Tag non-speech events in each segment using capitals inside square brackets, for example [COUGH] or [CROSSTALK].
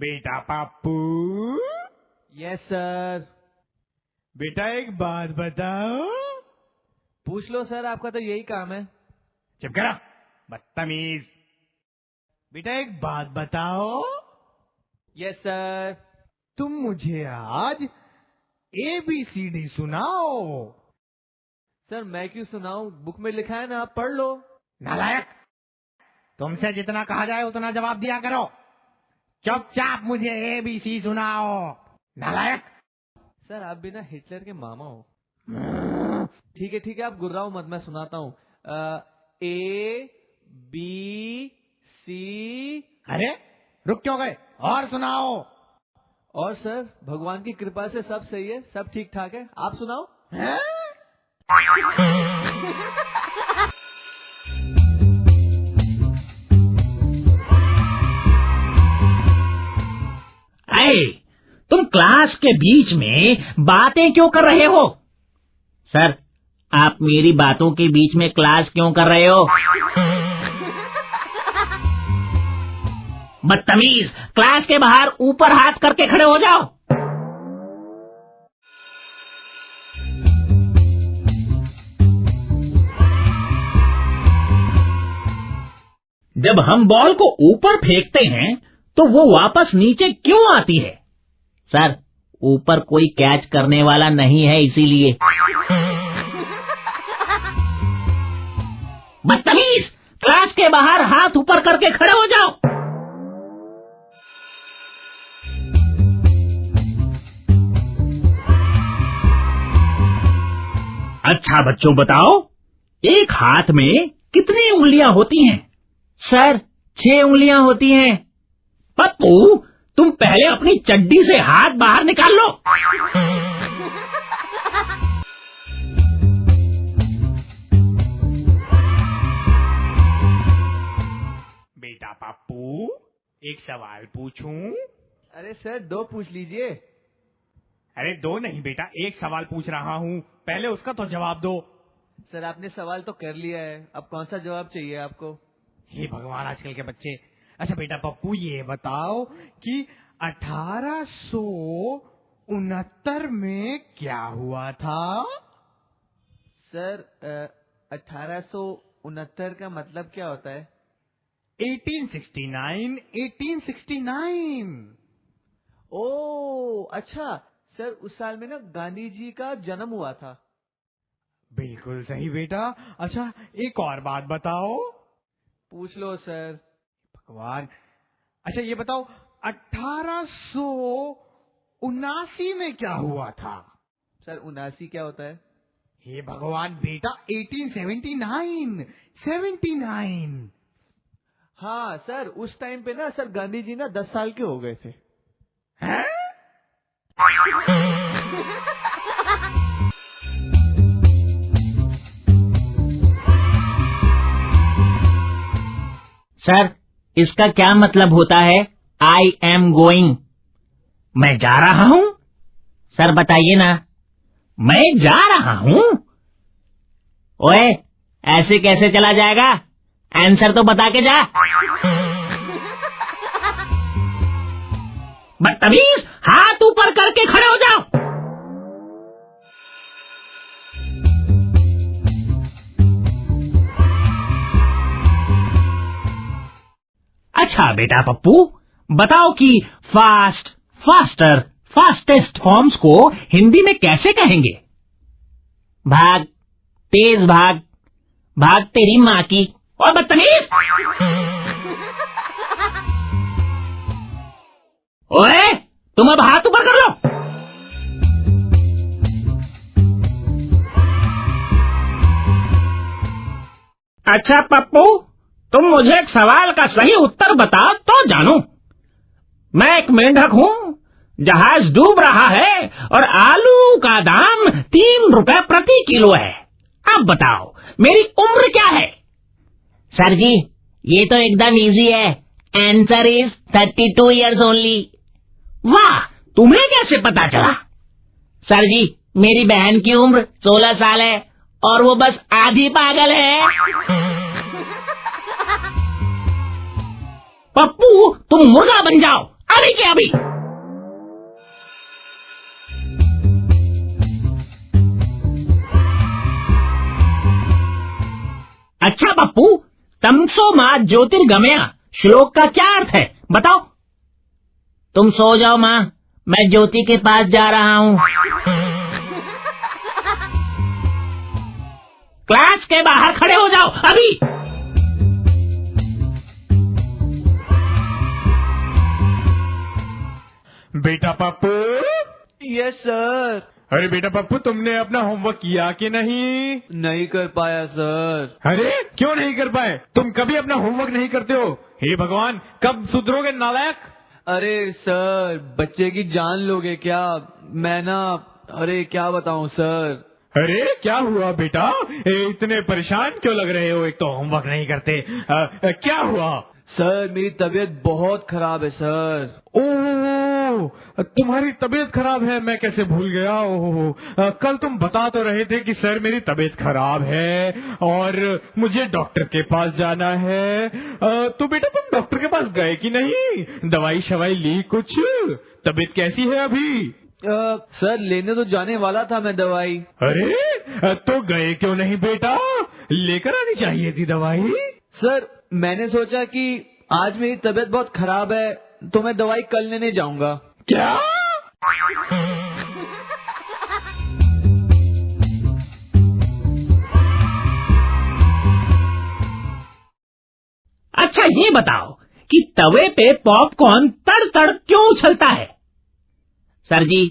बेटा पाप्पू yes sir बेटा एक बात बताओ। पूछ लो सर आपका तो यही काम है। चुप करो बदतमीज। बेटा एक बात बताओ। यस सर तुम मुझे आज ए बी सी डी सुनाओ। सर मैं क्यों सुनाऊं? बुक में लिखा है ना आप पढ़ लो। नालायक तुमसे जितना कहा जाए उतना जवाब दिया करो। चुपचाप मुझे ए बी सी सुनाओ। नालायक। सर आप बिना हिटलर के मामा हो। ठीक है ठीक है आप गुर्राओ मत मैं सुनाता हूँ। ए बी सी अरे रुक क्यों गए? और सुनाओ। और सर भगवान की कृपा से सब सही है सब ठीक ठाक है। आप सुनाओ। [LAUGHS] तुम क्लास के बीच में बातें क्यों कर रहे हो? सर, आप मेरी बातों के बीच में क्लास क्यों कर रहे हो? [LAUGHS] बदतमीज, क्लास के बाहर ऊपर हाथ करके खड़े हो जाओ। जब हम बॉल को ऊपर फेंकते हैं तो वो वापस नीचे क्यों आती है? सर ऊपर कोई कैच करने वाला नहीं है इसीलिए। बदतमीज! क्लास के बाहर हाथ ऊपर करके खड़े हो जाओ। अच्छा बच्चों बताओ एक हाथ में कितनी उंगलियाँ होती हैं? सर छह उंगलियाँ होती हैं। पप्पू तुम पहले अपनी चड्डी से हाथ बाहर निकाल लो। बेटा पाप्पू एक सवाल पूछूँ? अरे सर दो पूछ लीजिए। अरे दो नहीं बेटा एक सवाल पूछ रहा हूँ। पहले उसका तो जवाब दो। सर आपने सवाल तो कर लिया है। अब कौन सा जवाब चाहिए आपको? हे भगवान आजकल के बच्चे अच्छा बेटा पप्पू ये बताओ कि अठारह सो उनहत्तर में क्या हुआ था? सर अठारह सो उनहत्तर का मतलब क्या होता है? 1869 1869 ओ अच्छा सर उस साल में ना गांधी जी का जन्म हुआ था। बिल्कुल सही बेटा। अच्छा एक और बात बताओ। पूछ लो सर। भगवान। अच्छा ये बताओ अठारह में क्या हुआ था? सर उनासी क्या होता है? हे भगवान बेटा 1879 79 हाँ सर उस टाइम पे ना सर गांधी जी ना दस साल के हो गए थे। [LAUGHS] सर इसका क्या मतलब होता है? आई एम गोइंग मैं जा रहा हूँ। सर बताइए ना। मैं जा रहा हूँ? ओए, ऐसे कैसे चला जाएगा? आंसर तो बता के जा। बदतमीज, हाथ ऊपर करके खड़े हो जाओ। अच्छा बेटा पप्पू। बताओ कि फास्ट फास्टर फास्टेस्ट फॉर्म्स को हिंदी में कैसे कहेंगे? भाग, तेज भाग भाग तेरी माँ की, और बदतमीज। ओए, तुम अब हाथ ऊपर कर लो। अच्छा पप्पू तुम मुझे एक सवाल का सही उत्तर बताओ तो जानू। मैं एक मेंढक हूँ जहाज़ डूब रहा है और आलू का दाम तीन रुपए प्रति किलो है। अब बताओ मेरी उम्र क्या है? सर जी ये तो एकदम इजी है। Answer is thirty two years only वाह तुम्हें कैसे पता चला? सर जी मेरी बहन की उम्र सोलह साल है और वो बस आधी पागल है। पप्पू तुम मुर्गा बन जाओ। अभी के अभी। अच्छा पप्पू तमसो माँ ज्योतिर्गमया। श्लोक का क्या अर्थ है? बताओ। तुम सो जाओ माँ मैं ज्योति के पास जा रहा हूँ। [LAUGHS] क्लास के बाहर खड़े हो जाओ अभी। बेटा पप्पू। यस सर अरे बेटा पप्पू तुमने अपना होमवर्क किया कि नहीं? नहीं कर पाया सर अरे क्यों नहीं कर पाए? तुम कभी अपना होमवर्क नहीं करते हो? हे भगवान कब सुधरोगे नालायक? अरे सर बच्चे की जान लोगे क्या? मैं ना अरे क्या बताऊँ सर अरे क्या हुआ बेटा? ए, इतने परेशान क्यों लग रहे हो? एक तो होमवर्क नहीं करते। अ, अ, क्या हुआ? सर मेरी तबीयत बहुत खराब है सर ओ तुम्हारी तबीयत खराब है मैं कैसे भूल गया? ओहो कल तुम बता तो रहे थे कि सर मेरी तबीयत खराब है और मुझे डॉक्टर के पास जाना है। तो बेटा तुम डॉक्टर के पास गए कि नहीं? दवाई शवाई ली कुछ? तबीयत कैसी है अभी? अ, सर लेने तो जाने वाला था मैं दवाई। अरे तो गए क्यों नहीं बेटा? लेकर आनी चाहिए थी दवाई। सर, मैंने सोचा कि आज मेरी तबीयत बहुत खराब है तो मैं दवाई कल लेने जाऊँगा। क्या? अच्छा ये बताओ कि तवे पे पॉपकॉर्न तड़ तड़ क्यों उछलता है? सर जी,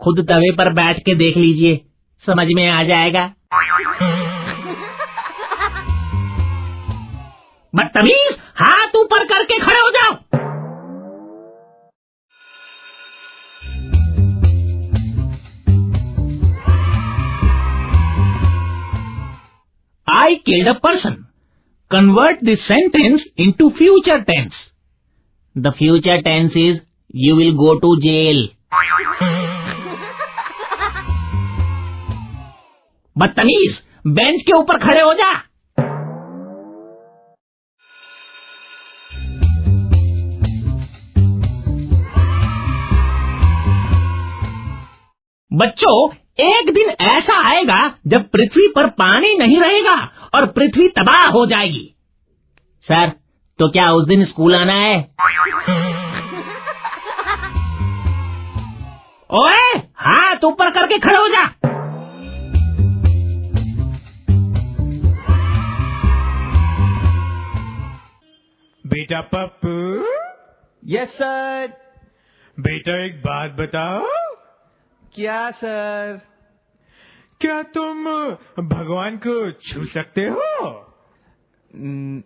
खुद तवे पर बैठ के देख लीजिए, समझ में आ जाएगा। बदतमीज हाथ ऊपर करके खड़े हो जाओ I killed a person convert this sentence into future tense the future tense is you will go to jail बदतमीज बेंच के ऊपर खड़े हो जा। बच्चों एक दिन ऐसा आएगा जब पृथ्वी पर पानी नहीं रहेगा और पृथ्वी तबाह हो जाएगी। सर तो क्या उस दिन स्कूल आना है? [LAUGHS] ओए हाथ ऊपर करके खड़े हो जा। बेटा पप्पू। यस सर बेटा एक बात बताओ। क्या सर? क्या तुम भगवान को छू सकते हो? न-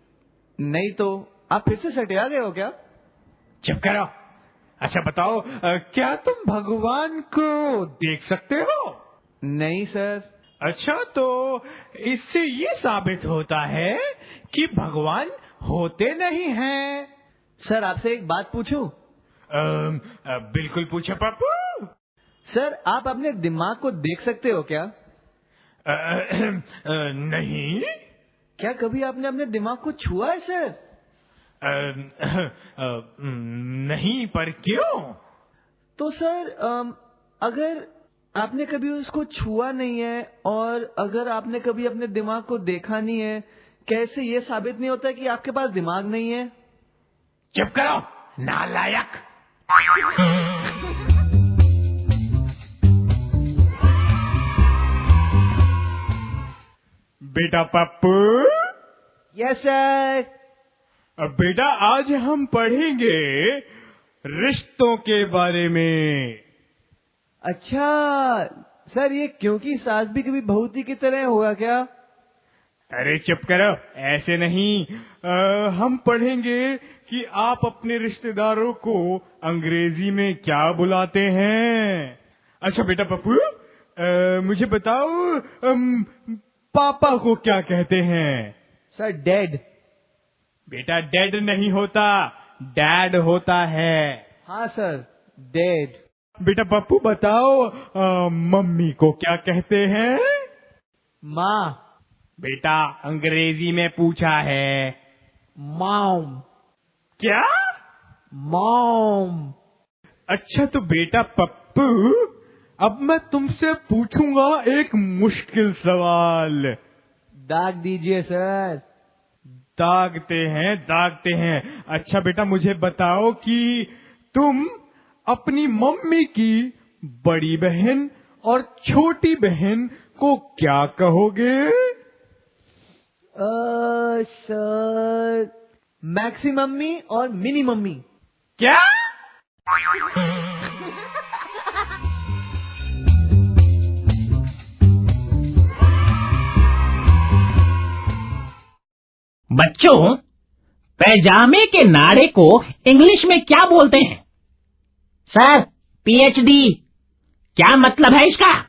नहीं तो आप फिर से सटिया गए हो क्या? चुप करो। अच्छा बताओ क्या तुम भगवान को देख सकते हो? नहीं सर। अच्छा तो इससे ये साबित होता है कि भगवान होते नहीं हैं। सर आपसे एक बात पूछूँ? बिल्कुल पूछो पप्पू सर आप अपने दिमाग को देख सकते हो क्या? अ, नहीं। क्या कभी आपने अपने दिमाग को छुआ है सर? अम, अ, नहीं पर क्यों? तो सर अगर आपने कभी उसको छुआ नहीं है और अगर आपने कभी अपने दिमाग को देखा नहीं है कैसे ये साबित नहीं होता कि आपके पास दिमाग नहीं है? चुप करो नालायक। [LAUGHS] बेटा पप्पू। यस सर बेटा आज हम पढ़ेंगे रिश्तों के बारे में। अच्छा सर ये क्योंकि सास भी कभी बहुती की तरह होगा क्या? अरे चुप करो ऐसे नहीं। आ, हम पढ़ेंगे कि आप अपने रिश्तेदारों को अंग्रेज़ी में क्या बुलाते हैं। अच्छा बेटा पप्पू मुझे बताओ अम, पापा को क्या कहते हैं? सर डेड बेटा डेड नहीं होता डैड होता है। हाँ सर डेड बेटा पप्पू बताओ आ, मम्मी को क्या कहते हैं? माँ. बेटा अंग्रेज़ी में पूछा है। माम क्या? मॉम अच्छा तो बेटा पप्पू अब मैं तुमसे पूछूँगा एक मुश्किल सवाल। दाग दीजिए सर। दागते हैं दागते हैं। अच्छा बेटा मुझे बताओ कि तुम अपनी मम्मी की बड़ी बहन और छोटी बहन को क्या कहोगे? सर मैक्सी मम्मी और मिनी मम्मी क्या? [LAUGHS] बच्चों, पैजामे के नाड़े को इंग्लिश में क्या बोलते हैं? Sir, PhD. क्या मतलब है इसका?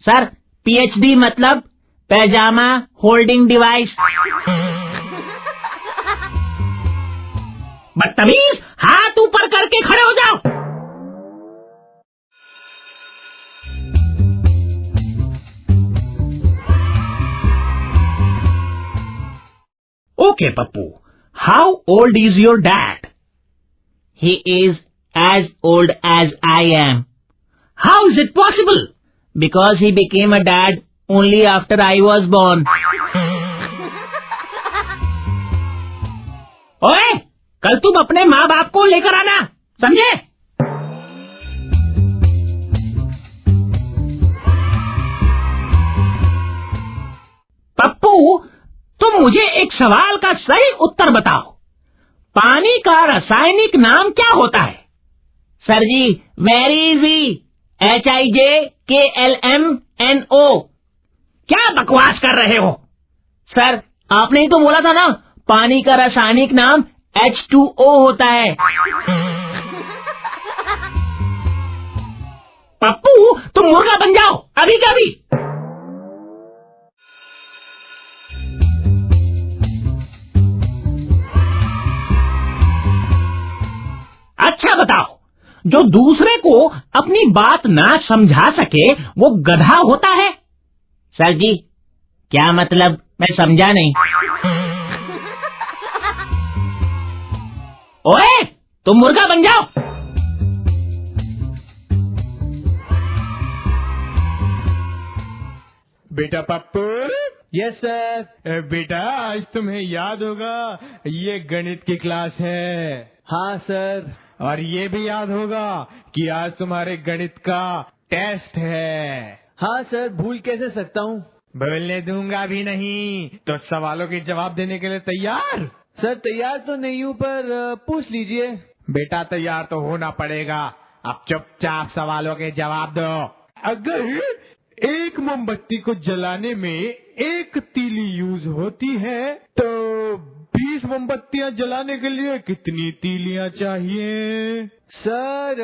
सर, पीएचडी मतलब पैजामा होल्डिंग डिवाइस। बदतमीज, हाथ ऊपर करके खड़े हो जाओ। Okay, Pappu. How old is your dad? He is as old as I am. How is it possible? Because he became a dad only after I was born. [LAUGHS] ओए, कल तुम अपने माँ बाप को लेकर आना, समझे? पप्पू तुम मुझे एक सवाल का सही उत्तर बताओ। पानी का रासायनिक नाम क्या होता है? Sir ji very easy H I J K L M N O क्या बकवास कर रहे हो? सर, आपने ही तो बोला था ना, पानी का रासायनिक नाम एच टू ओ होता है। पप्पू, तुम मुर्गा बन जाओ अभी का अच्छा बताओ। जो दूसरे को अपनी बात ना समझा सके, वो गधा होता है? सर जी, क्या मतलब? मैं समझा नहीं। [LAUGHS] ओए, तुम मुर्गा बन जाओ। बेटा पप्पू यस सर बेटा, आज तुम्हें याद होगा, ये गणित की क्लास है। हाँ सर और ये भी याद होगा कि आज तुम्हारे गणित का टेस्ट है। हाँ सर भूल कैसे सकता हूँ? बोलने दूँगा भी नहीं तो सवालों के जवाब देने के लिए तैयार? सर तैयार तो नहीं हूँ पर पूछ लीजिए। बेटा तैयार तो होना पड़ेगा। अब चुपचाप सवालों के जवाब दो। अगर एक मोमबत्ती को जलाने में एक तीली यूज़ होती है तो बीस मोमबत्तियाँ जलाने के लिए कितनी तीलियाँ चाहिए? सर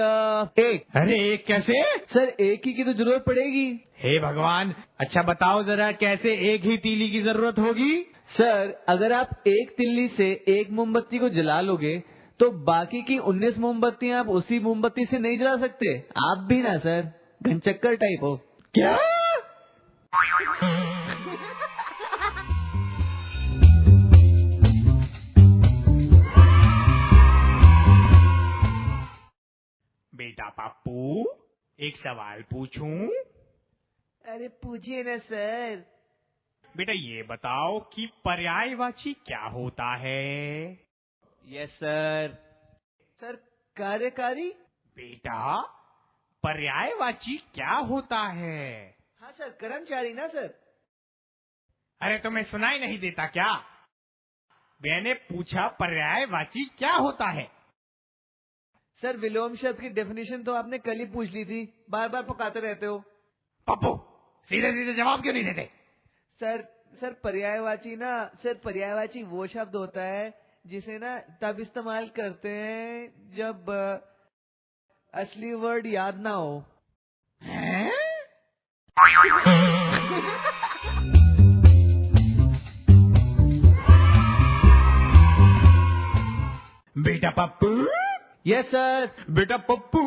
एक। अरे एक कैसे? सर एक ही की तो ज़रूरत पड़ेगी। हे भगवान अच्छा बताओ जरा कैसे एक ही तीली की ज़रूरत होगी? सर अगर आप एक तिल्ली से एक मोमबत्ती को जला लोगे तो बाकी की उन्नीस मोमबत्तियाँ आप उसी मोमबत्ती से नहीं जला सकते। आप भी ना सर। घनचक्कर टाइप हो। क्या? पप्पू एक सवाल पूछूँ? अरे पूछिए ना सर। बेटा ये बताओ कि पर्यायवाची क्या होता है? यस सर सर कार्यकारी? बेटा पर्यायवाची क्या होता है? हाँ सर कर्मचारी ना सर। अरे तुम्हें सुनाई नहीं देता क्या? मैंने पूछा पर्यायवाची क्या होता है? सर विलोम शब्द की डेफिनेशन तो आपने कल ही पूछ ली थी। बार बार पकाते रहते हो। पप्पू सीधे सीधे जवाब क्यों नहीं देते? सर सर पर्यायवाची ना सर पर्यायवाची वो शब्द होता है जिसे ना तब इस्तेमाल करते हैं जब असली वर्ड याद ना हो? [LAUGHS] बेटा पप्पू। यस सर बेटा पप्पू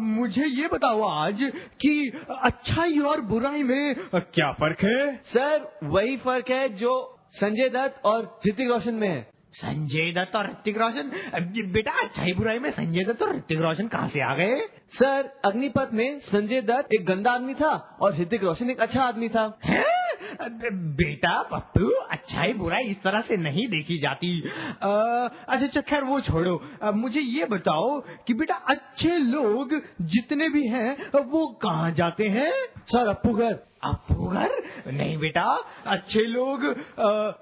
मुझे ये बताओ आज कि अच्छाई और बुराई में क्या फ़र्क है? सर वही फ़र्क है जो संजय दत्त और ऋतिक रोशन में है। संजय दत्त और ऋतिक रोशन? बेटा अच्छाई बुराई में संजय दत्त और ऋतिक रोशन कहाँ से आ गए? सर अग्निपथ में संजय दत्त एक गंदा आदमी था और ऋतिक रोशन एक अच्छा आदमी था। हैं? बेटा पप्पू अच्छाई बुराई इस तरह से नहीं देखी जाती। अच्छा अच्छा खैर वो छोड़ो। अब मुझे ये बताओ कि बेटा अच्छे लोग जितने भी हैं वो कहाँ जाते हैं? सर अपू घर अपू घर नहीं बेटा अच्छे लोग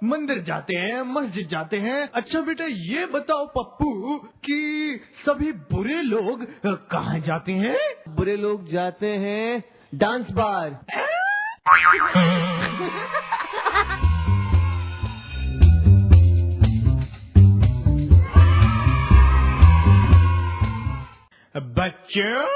मंदिर जाते हैं मस्जिद जाते हैं। अच्छा बेटा ये बताओ पप्पू कि सभी बुरे लोग कहाँ जाते हैं? बुरे लोग जाते हैं डांस बार। बच्चों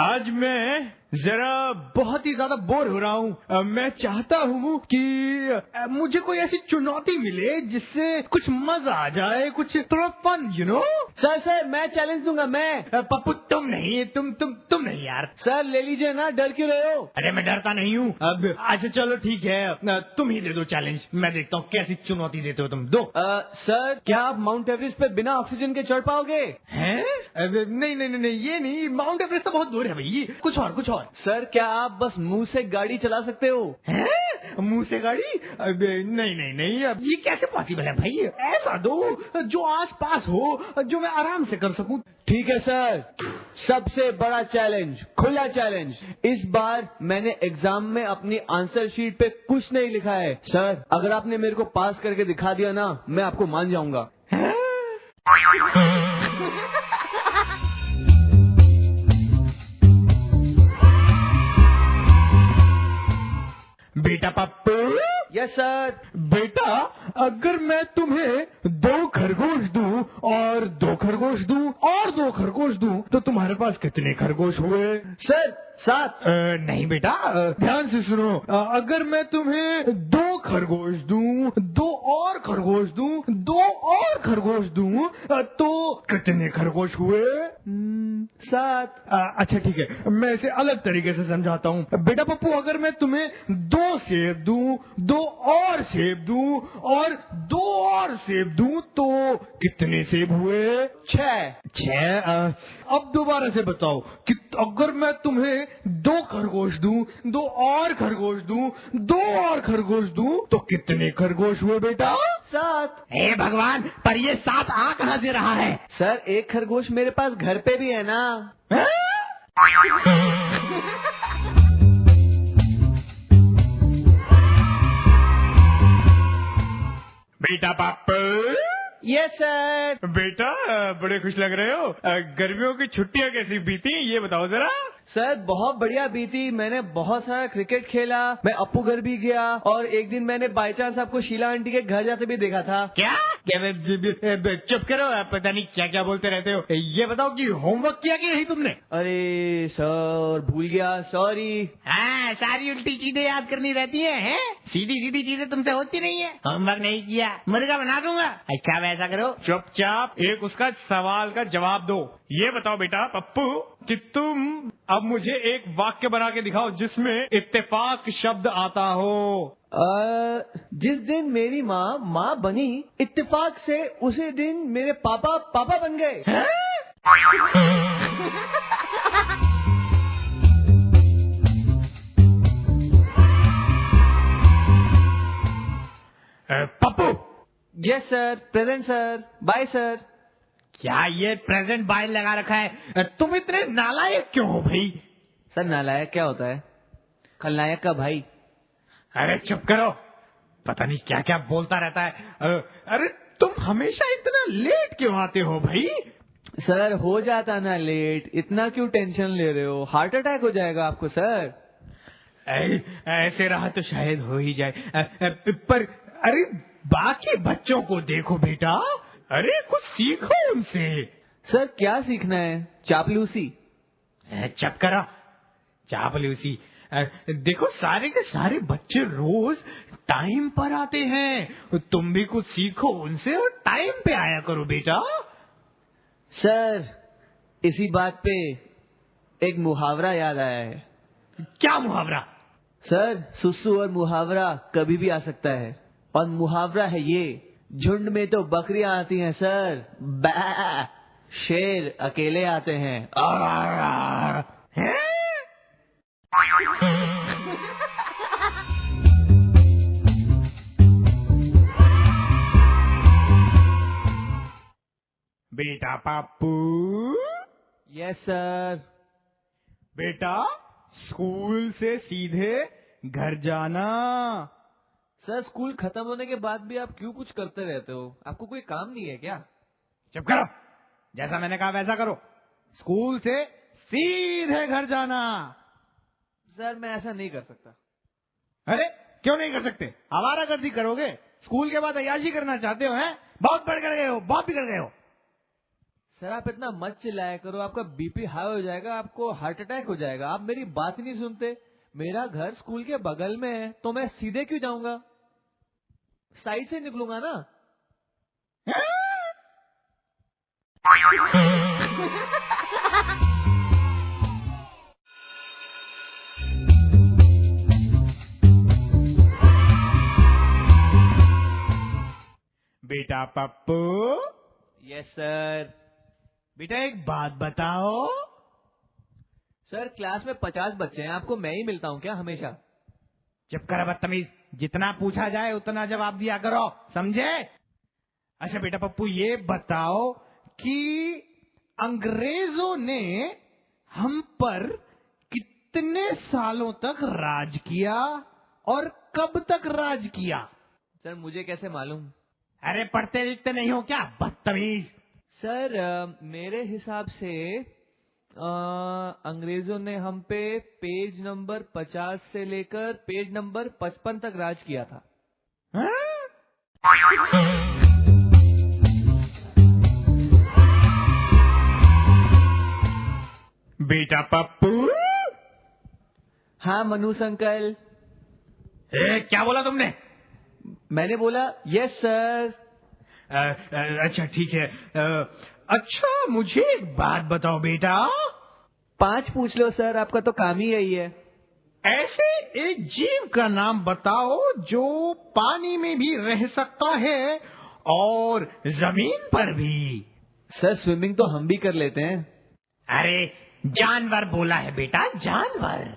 आज मैं जरा बहुत ही ज़्यादा बोर हो रहा हूँ। मैं चाहता हूँ कि मुझे कोई ऐसी चुनौती मिले जिससे कुछ मज़ा आ जाए कुछ थोड़ा fun you know sir sir मैं चैलेंज दूँगा मैं पप्पू तुम नहीं तुम तुम तुम नहीं यार। सर ले लीजिए ना डर क्यों रहे हो? अरे मैं डरता नहीं हूँ। अब अच्छा चलो ठीक है। तुम ही दे दो चैलेंज मैं देखता हूँ कैसी चुनौती देते हो तुम। दो। सर क्या आप माउंट एवरेस्ट पे बिना ऑक्सीजन के चढ़ पाओगे? हैं? नहीं नहीं नहीं नहीं, ये नहीं। माउंट एवरेस्ट तो बहुत दूर है भाई। कुछ और कुछ और। सर क्या आप बस मुँह से गाड़ी चला सकते हो? हैं? मुँह से गाड़ी? अबे नहीं नहीं नहीं अब ये कैसे पॉसिबल है भाई? ऐसा दो जो आस पास हो जो मैं आराम से कर सकूँ। ठीक है सर। सबसे बड़ा चैलेंज खुला चैलेंज इस बार मैंने एग्ज़ाम में अपनी आंसर शीट पे कुछ नहीं लिखा है। सर अगर आपने मेरे को पास करके दिखा दिया ना मैं आपको मान जाऊँगा। [LAUGHS] सर बेटा अगर मैं तुम्हें दो खरगोश दूँ और दो खरगोश दूँ और दो खरगोश दूँ तो तुम्हारे पास कितने खरगोश हुए? सर सात। नहीं बेटा ध्यान से सुनो। अगर मैं तुम्हें दो खरगोश दूँ दो और खरगोश दूँ दो और खरगोश दूँ तो कितने खरगोश हुए? हम्म, सात। अच्छा ठीक है मैं इसे अलग तरीके से समझाता हूँ। बेटा पप्पू अगर मैं तुम्हें दो सेब दूँ दो और सेब दूँ और दो और सेब दूँ तो कितने सेब हुए? छह। छह अब दोबारा से बताओ कि अगर मैं तुम्हें दो खरगोश दूँ दो और खरगोश दूँ दो और खरगोश दूँ तो कितने खरगोश हुए बेटा? सात। हे भगवान पर ये सात आ कहाँ से रहा है? सर एक खरगोश मेरे पास घर पे भी है ना। बेटा पाप यस सर बेटा बड़े खुश लग रहे हो। गर्मियों की छुट्टियाँ कैसी बीती? ये बताओ जरा। सर बहुत बढ़िया बीती। मैंने बहुत सारा क्रिकेट खेला मैं अपू घर भी गया और एक दिन मैंने बाई चांस आपको शीला आंटी के घर जाते भी देखा था। क्या? क्या चुप करो आप पता नहीं क्या क्या बोलते रहते हो। ये बताओ कि होमवर्क किया कि नहीं तुमने? अरे सर भूल गया सॉरी हाँ सारी उल्टी चीज़ें याद करनी रहती है, हैं? सीधी सीधी चीज़ें तुमसे होती नहीं है। होमवर्क नहीं किया मुर्गा बना दूँगा। अच्छा वैसा करो चुपचाप एक उसका सवाल का जवाब दो। ये बताओ बेटा पप्पू कि तुम अब मुझे एक वाक्य बना के दिखाओ जिसमें इत्तेफाक शब्द आता हो। अ, जिस दिन मेरी माँ माँ बनी इत्तेफाक से उसी दिन मेरे पापा पापा बन गए। [LAUGHS] Pappu. Yes sir present sir bye sir क्या ये प्रेजेंट बाय लगा रखा है? तुम इतने नालायक क्यों हो भाई? सर नालायक क्या होता है? खलनायक का भाई। अरे चुप करो। पता नहीं क्या क्या बोलता रहता है। अरे तुम हमेशा इतना लेट क्यों आते हो भाई? सर हो जाता ना लेट इतना क्यों टेंशन ले रहे हो? हार्ट अटैक हो जाएगा आपको सर। ऐ- ऐसे रहा तो शायद हो ही जाए। पर अरे बाकी बच्चों को देखो बेटा। अरे कुछ सीखो उनसे। सर क्या सीखना है? चापलूसी। चुप करो चापलूसी। देखो सारे के सारे बच्चे रोज टाइम पर आते हैं। तुम भी कुछ सीखो उनसे और टाइम पे आया करो बेटा। सर इसी बात पे एक मुहावरा याद आया है। क्या मुहावरा? सर सुसु और मुहावरा कभी भी आ सकता है। और मुहावरा है ये झुंड में तो बकरियाँ आती हैं सर बै शेर अकेले आते हैं आर, आर, आर। हैं? बेटा पापू यस सर बेटा स्कूल से सीधे घर जाना सर स्कूल खत्म होने के बाद भी आप क्यों कुछ करते रहते हो? आपको कोई काम नहीं है क्या? चुप करो। जैसा मैंने कहा वैसा करो। स्कूल से सीधे घर जाना। सर मैं ऐसा नहीं कर सकता। अरे क्यों नहीं कर सकते? हमारा गर्दी करोगे? स्कूल के बाद अयाशी करना चाहते हो हैं? बहुत बढ़ कर गए हो बहुत बिगड़ गए हो। सर आप इतना मत चिल्लाया करो। आपका बीपी हाई हो जाएगा आपको हार्ट अटैक हो जाएगा। आप मेरी बात ही नहीं सुनते। मेरा घर स्कूल के बगल में है तो मैं सीधे क्यों जाऊँगा? साइड से निकलूँगा ना। बेटा पप्पू। यस सर बेटा एक बात बताओ। सर क्लास में पचास बच्चे हैं आपको मैं ही मिलता हूँ क्या हमेशा? चुप कर बदतमीज। जितना पूछा जाए उतना जवाब दिया करो। समझे? अच्छा बेटा पप्पू ये बताओ कि अंग्रेज़ों ने हम पर कितने सालों तक राज किया और कब तक राज किया? सर मुझे कैसे मालूम? अरे पढ़ते लिखते नहीं हो क्या बदतमीज? सर मेरे हिसाब से अंग्रेज़ों ने हम पे पेज नंबर पचास से लेकर पेज नंबर पचपन तक राज किया था। हाँ? बेटा पप्पू। हाँ मनुष अंकल ए, क्या बोला तुमने? मैंने बोला यस सर। अच्छा ठीक है। अ, अच्छा मुझे एक बात बताओ बेटा। पाँच पूछ लो सर आपका तो काम ही यही है। ऐसे एक जीव का नाम बताओ जो पानी में भी रह सकता है और ज़मीन पर भी। सर स्विमिंग तो हम भी कर लेते हैं। अरे जानवर बोला है बेटा जानवर।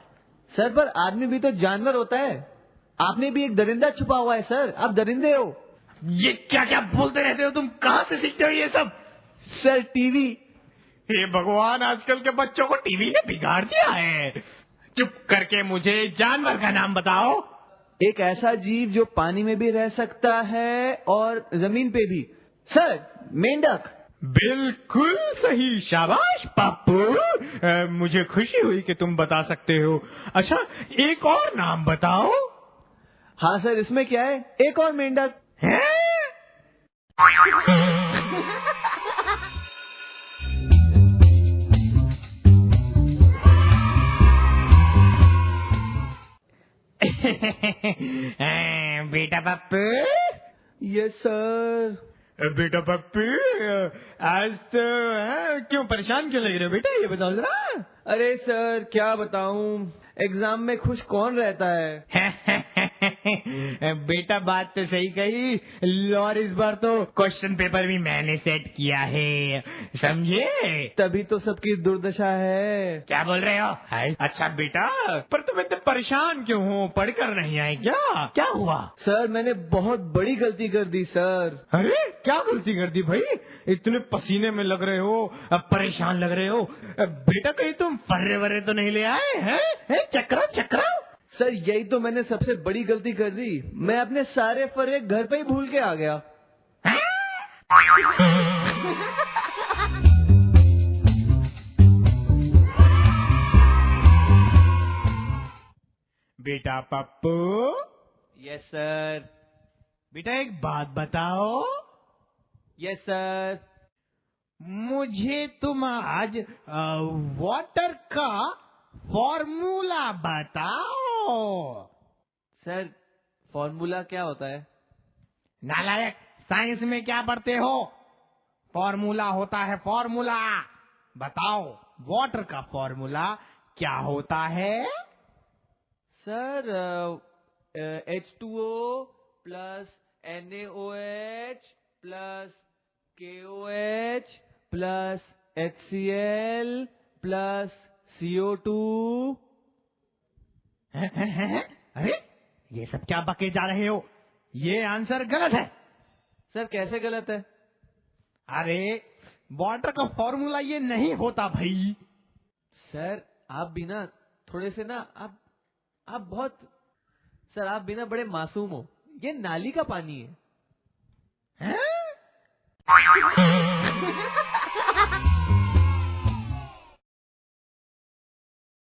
सर पर आदमी भी तो जानवर होता है। आपने भी एक दरिंदा छुपा हुआ है सर। आप दरिंदे हो। ये क्या क्या बोलते रहते हो? तुम कहाँ से सीखते हो ये सब? Sir TV. हे भगवान आजकल के बच्चों को टीवी ने बिगाड़ दिया है। चुप करके मुझे जानवर का नाम बताओ। एक ऐसा जीव जो पानी में भी रह सकता है और ज़मीन पे भी। सर मेंढक। बिल्कुल सही शाबाश पापू मुझे खुशी हुई कि तुम बता सकते हो। अच्छा एक और नाम बताओ। हाँ सर इसमें क्या है? एक और मेंढक। हैं? [LAUGHS] [LAUGHS] बेटा पप्पू? यस सर बेटा पप्पू आज तो हाँ, क्यों परेशान क्यों लग रहे हो बेटा? ये बताओ जरा। अरे सर क्या बताऊँ? एग्ज़ाम में खुश कौन रहता है? [LAUGHS] [LAUGHS] बेटा बात तो सही कही और इस बार तो क्वेश्चन पेपर भी मैंने सेट किया है। समझे? तभी तो सबकी दुर्दशा है। क्या बोल रहे हो? हाय, अच्छा बेटा पर तुम इतने परेशान क्यों हो? पढ़कर नहीं आए क्या? क्या हुआ? सर मैंने बहुत बड़ी गलती कर दी सर। अरे क्या गलती कर दी भाई? इतने पसीने में लग रहे हो अब परेशान लग रहे हो। बेटा कहीं तुम फर्रे वर्रे तो नहीं ले आए हैं? हैं? चक्रा चक्रा। सर यही तो मैंने सबसे बड़ी गलती कर दी। मैं अपने सारे फर्रे घर पे ही भूल के आ गया। बेटा पप्पू। यस सर बेटा एक बात बताओ। यस सर मुझे तुम आज वाटर का फॉर्मूला बताओ। सर फॉर्मूला क्या होता है? नालायक साइंस में क्या पढ़ते हो? फॉर्मूला होता है फॉर्मूला। बताओ वाटर का फॉर्मूला क्या होता है? Sir H two O plus N O H plus K O H plus H C L plus CO two अरे ये सब क्या बके जा रहे हो? ये आंसर गलत है। सर कैसे गलत है? अरे वाटर का फॉर्मूला ये नहीं होता भाई। सर आप भी ना थोड़े से ना आप आप बहुत सर आप भी ना बड़े मासूम हो। ये नाली का पानी है। हैं? [LAUGHS] [LAUGHS]